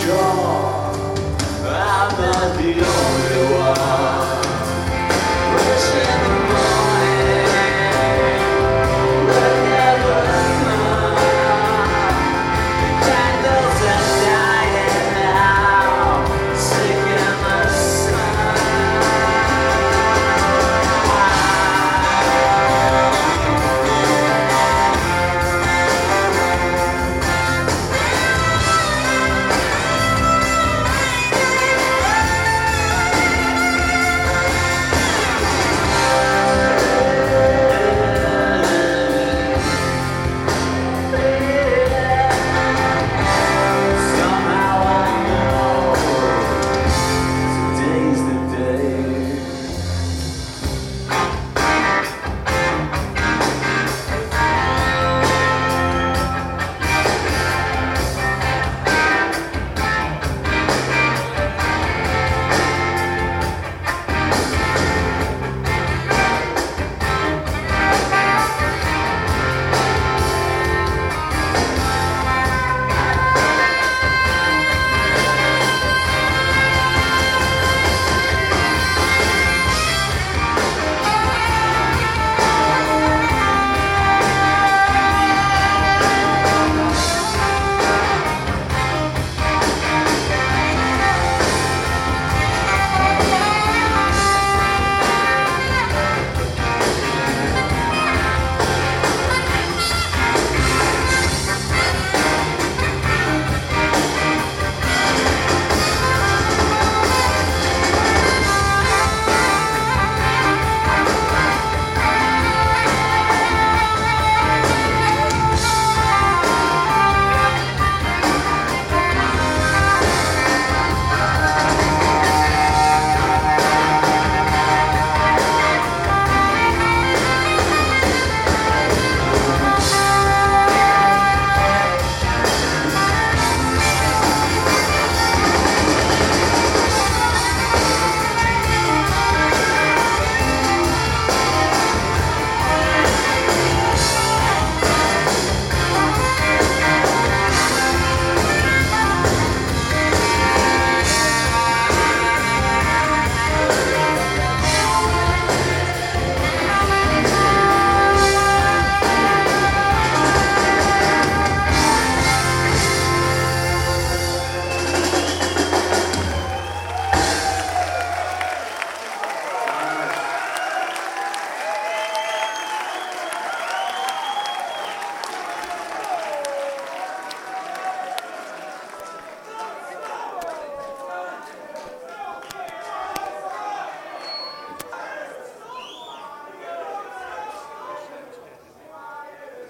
sure.